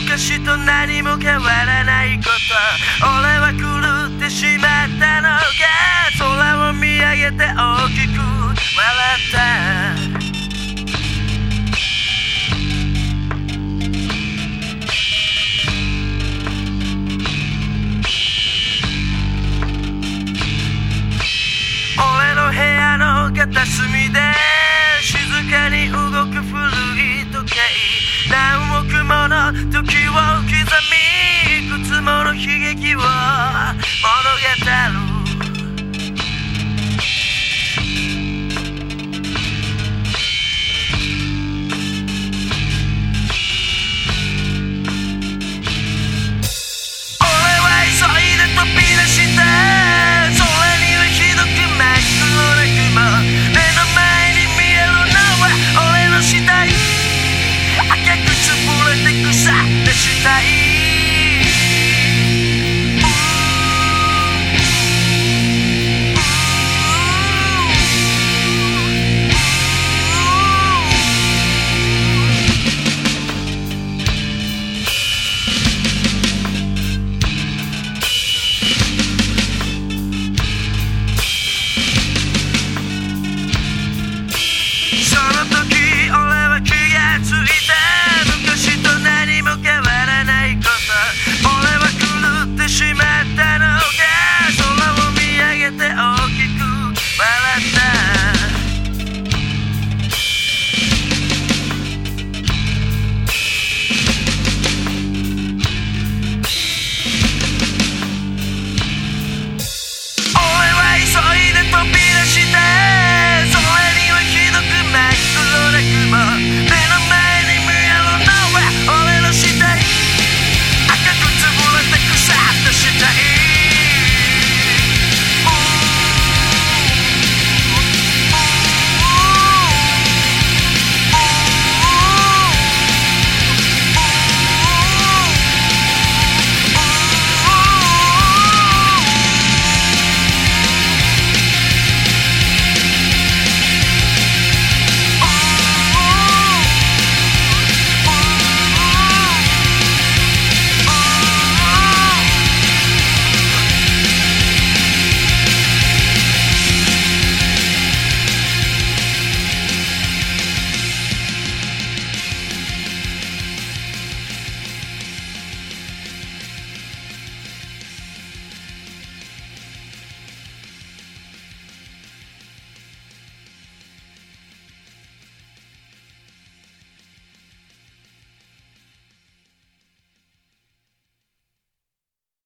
昔と何も変わらないこと。俺は狂ってしまう。刺激を物語